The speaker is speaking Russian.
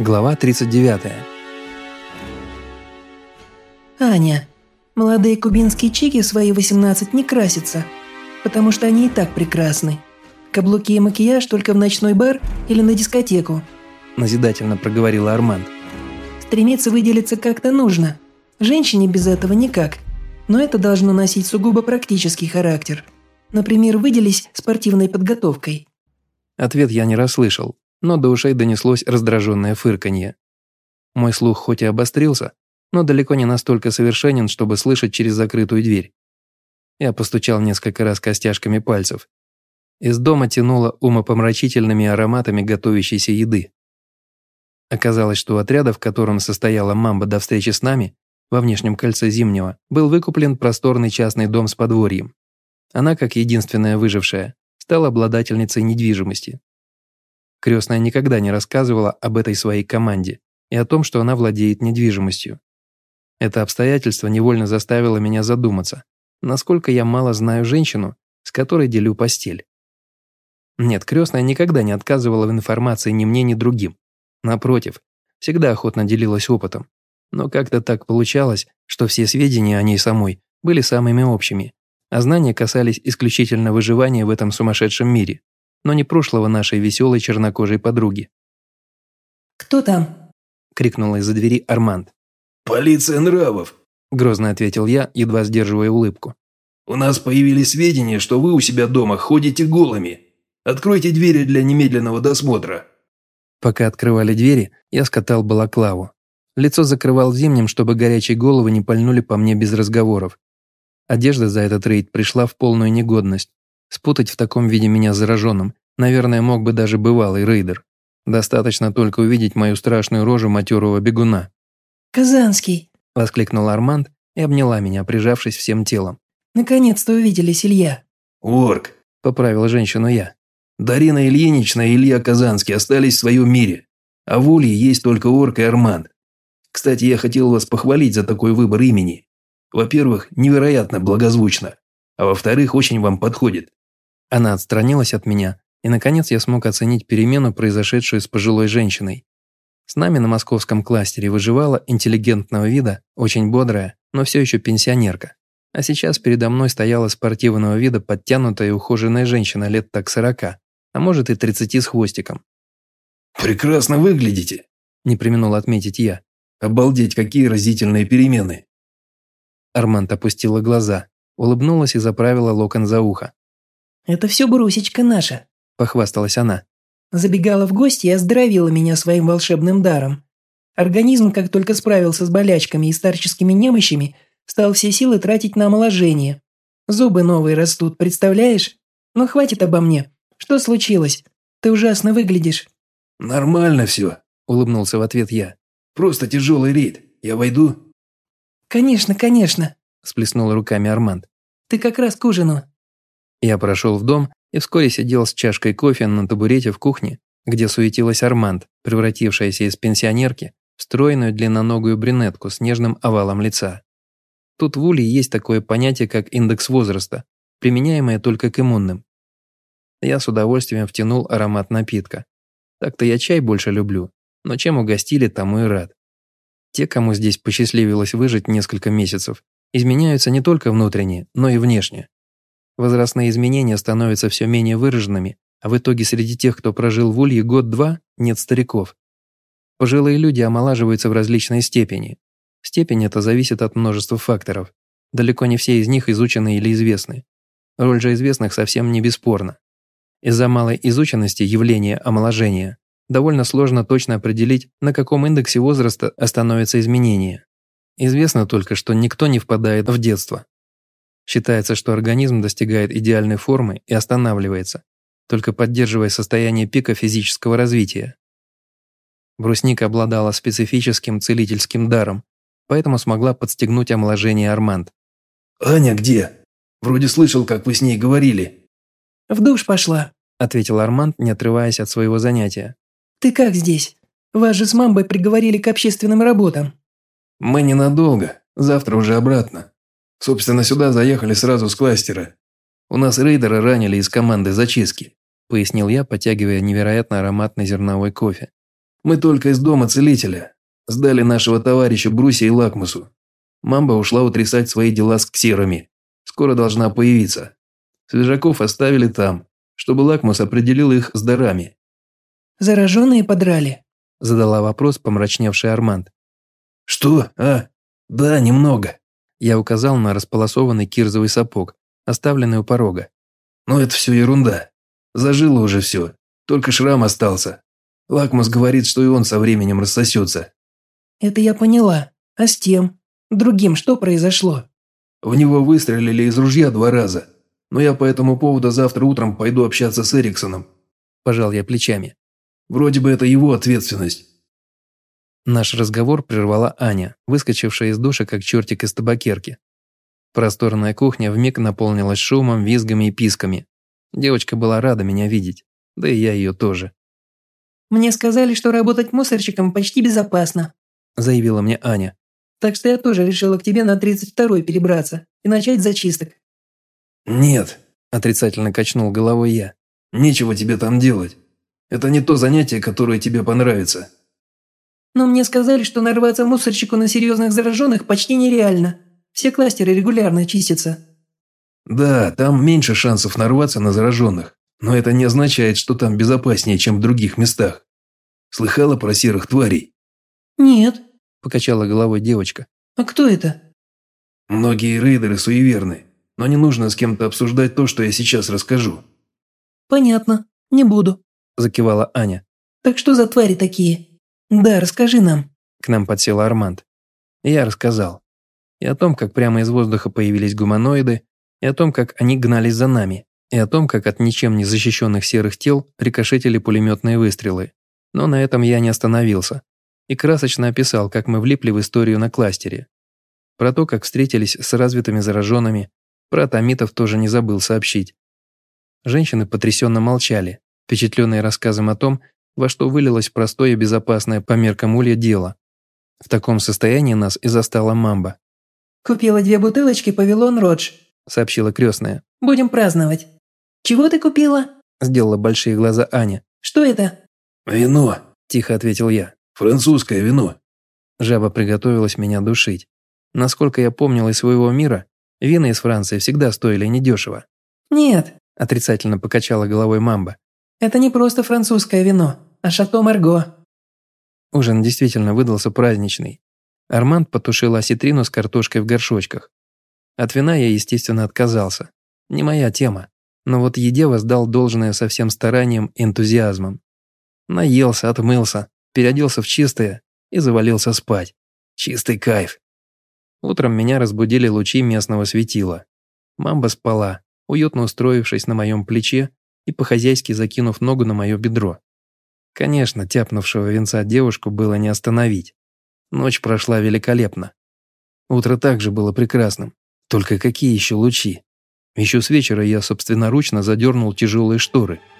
Глава 39. Аня, молодые кубинские чики в свои 18 не красятся, потому что они и так прекрасны. Каблуки и макияж только в ночной бар или на дискотеку. Назидательно проговорила Арманд. Стремиться выделиться как-то нужно. Женщине без этого никак. Но это должно носить сугубо практический характер. Например, выделись спортивной подготовкой. Ответ я не расслышал, но до ушей донеслось раздраженное фырканье. Мой слух хоть и обострился, но далеко не настолько совершенен, чтобы слышать через закрытую дверь. Я постучал несколько раз костяшками пальцев. Из дома тянуло умопомрачительными ароматами готовящейся еды. Оказалось, что у отряда, в котором состояла мамба до встречи с нами, во внешнем кольце Зимнего, был выкуплен просторный частный дом с подворьем. Она, как единственная выжившая, стала обладательницей недвижимости. Крестная никогда не рассказывала об этой своей команде и о том, что она владеет недвижимостью. Это обстоятельство невольно заставило меня задуматься, насколько я мало знаю женщину, с которой делю постель. Нет, крестная никогда не отказывала в информации ни мне, ни другим. Напротив, всегда охотно делилась опытом. Но как-то так получалось, что все сведения о ней самой были самыми общими, а знания касались исключительно выживания в этом сумасшедшем мире но не прошлого нашей веселой чернокожей подруги. «Кто там?» – крикнула из-за двери Арманд. «Полиция нравов», – грозно ответил я, едва сдерживая улыбку. «У нас появились сведения, что вы у себя дома ходите голыми. Откройте двери для немедленного досмотра». Пока открывали двери, я скатал балаклаву. Лицо закрывал зимним, чтобы горячие головы не пальнули по мне без разговоров. Одежда за этот рейд пришла в полную негодность. Спутать в таком виде меня зараженным, наверное, мог бы даже бывалый рейдер. Достаточно только увидеть мою страшную рожу матерого бегуна. «Казанский!» – воскликнул Арманд и обняла меня, прижавшись всем телом. «Наконец-то увиделись, Илья!» «Орк!» – поправил женщину я. «Дарина Ильинична и Илья Казанский остались в своем мире, а в Улье есть только Орк и Арманд. Кстати, я хотел вас похвалить за такой выбор имени. Во-первых, невероятно благозвучно, а во-вторых, очень вам подходит. Она отстранилась от меня, и наконец я смог оценить перемену, произошедшую с пожилой женщиной. С нами на московском кластере выживала интеллигентного вида, очень бодрая, но все еще пенсионерка. А сейчас передо мной стояла спортивного вида подтянутая и ухоженная женщина лет так сорока, а может и тридцати с хвостиком. «Прекрасно выглядите», – не применул отметить я. «Обалдеть, какие разительные перемены!» Арманд опустила глаза, улыбнулась и заправила локон за ухо. «Это все брусечка наша», – похвасталась она. Забегала в гости и оздоровила меня своим волшебным даром. Организм, как только справился с болячками и старческими немощами, стал все силы тратить на омоложение. Зубы новые растут, представляешь? Но хватит обо мне. Что случилось? Ты ужасно выглядишь». «Нормально все», – улыбнулся в ответ я. «Просто тяжелый рейд. Я войду?» «Конечно, конечно», – сплеснула руками Арманд. «Ты как раз к ужину». Я прошел в дом и вскоре сидел с чашкой кофе на табурете в кухне, где суетилась Арманд, превратившаяся из пенсионерки в стройную длинноногую брюнетку с нежным овалом лица. Тут в Уле есть такое понятие, как индекс возраста, применяемое только к иммунным. Я с удовольствием втянул аромат напитка. Так-то я чай больше люблю, но чем угостили, тому и рад. Те, кому здесь посчастливилось выжить несколько месяцев, изменяются не только внутренне, но и внешне. Возрастные изменения становятся все менее выраженными, а в итоге среди тех, кто прожил в Улье год-два, нет стариков. Пожилые люди омолаживаются в различной степени. Степень эта зависит от множества факторов. Далеко не все из них изучены или известны. Роль же известных совсем не бесспорна. Из-за малой изученности явления омоложения довольно сложно точно определить, на каком индексе возраста остановятся изменения. Известно только, что никто не впадает в детство. Считается, что организм достигает идеальной формы и останавливается, только поддерживая состояние пика физического развития. Брусника обладала специфическим целительским даром, поэтому смогла подстегнуть омоложение Арманд. «Аня где? Вроде слышал, как вы с ней говорили». «В душ пошла», – ответил Арманд, не отрываясь от своего занятия. «Ты как здесь? Вас же с мамбой приговорили к общественным работам». «Мы ненадолго. Завтра уже обратно. Собственно, сюда заехали сразу с кластера. У нас рейдера ранили из команды зачистки», пояснил я, потягивая невероятно ароматный зерновой кофе. Мы только из дома целителя. Сдали нашего товарища Бруся и Лакмусу. Мамба ушла утрясать свои дела с ксерами. Скоро должна появиться. Свежаков оставили там, чтобы Лакмус определил их с дарами. «Зараженные подрали?» – задала вопрос помрачневший Арманд. «Что? А? Да, немного». Я указал на располосованный кирзовый сапог, оставленный у порога. «Но это все ерунда. Зажило уже все. Только шрам остался. Лакмус говорит, что и он со временем рассосется». «Это я поняла. А с тем? Другим что произошло?» «В него выстрелили из ружья два раза. Но я по этому поводу завтра утром пойду общаться с Эриксоном». Пожал я плечами. «Вроде бы это его ответственность». Наш разговор прервала Аня, выскочившая из душа, как чертик из табакерки. Просторная кухня вмиг наполнилась шумом, визгами и писками. Девочка была рада меня видеть, да и я ее тоже. «Мне сказали, что работать мусорщиком почти безопасно», заявила мне Аня. «Так что я тоже решила к тебе на 32-й перебраться и начать зачисток». «Нет», – отрицательно качнул головой я. «Нечего тебе там делать. Это не то занятие, которое тебе понравится». «Но мне сказали, что нарваться мусорщику на серьезных зараженных почти нереально. Все кластеры регулярно чистятся». «Да, там меньше шансов нарваться на зараженных, но это не означает, что там безопаснее, чем в других местах. Слыхала про серых тварей?» «Нет», – покачала головой девочка. «А кто это?» «Многие рейдеры суеверны, но не нужно с кем-то обсуждать то, что я сейчас расскажу». «Понятно, не буду», – закивала Аня. «Так что за твари такие? Да, расскажи нам». К нам подсел Арманд. Я рассказал. И о том, как прямо из воздуха появились гуманоиды, и о том, как они гнались за нами, и о том, как от ничем не защищенных серых тел рикошетили пулеметные выстрелы. Но на этом я не остановился и красочно описал, как мы влипли в историю на кластере. Про то, как встретились с развитыми зараженными, про томитов тоже не забыл сообщить. Женщины потрясенно молчали, впечатленные рассказом о том, во что вылилось простое и безопасное по меркам улья дело. В таком состоянии нас и застала мамба. «Купила две бутылочки «Павилон Родж», – сообщила крестная. «Будем праздновать». «Чего ты купила?» – сделала большие глаза Аня. «Что это?» «Вино», – тихо ответил я. Французское вино». Жаба приготовилась меня душить. Насколько я помнил из своего мира, вина из Франции всегда стоили недешево. «Нет», – отрицательно покачала головой мамба. «Это не просто французское вино, а шато Марго». Ужин действительно выдался праздничный. Арманд потушил осетрину с картошкой в горшочках. От вина я, естественно, отказался. Не моя тема. Но вот еде воздал должное со всем старанием и энтузиазмом. Наелся, отмылся, переоделся в чистое и завалился спать. Чистый кайф. Утром меня разбудили лучи местного светила. Мамба спала, уютно устроившись на моем плече и по-хозяйски закинув ногу на мое бедро. Конечно, тяпнувшего венца девушку было не остановить. Ночь прошла великолепно. Утро также было прекрасным. Только какие еще лучи? Еще с вечера я собственноручно задернул тяжелые шторы –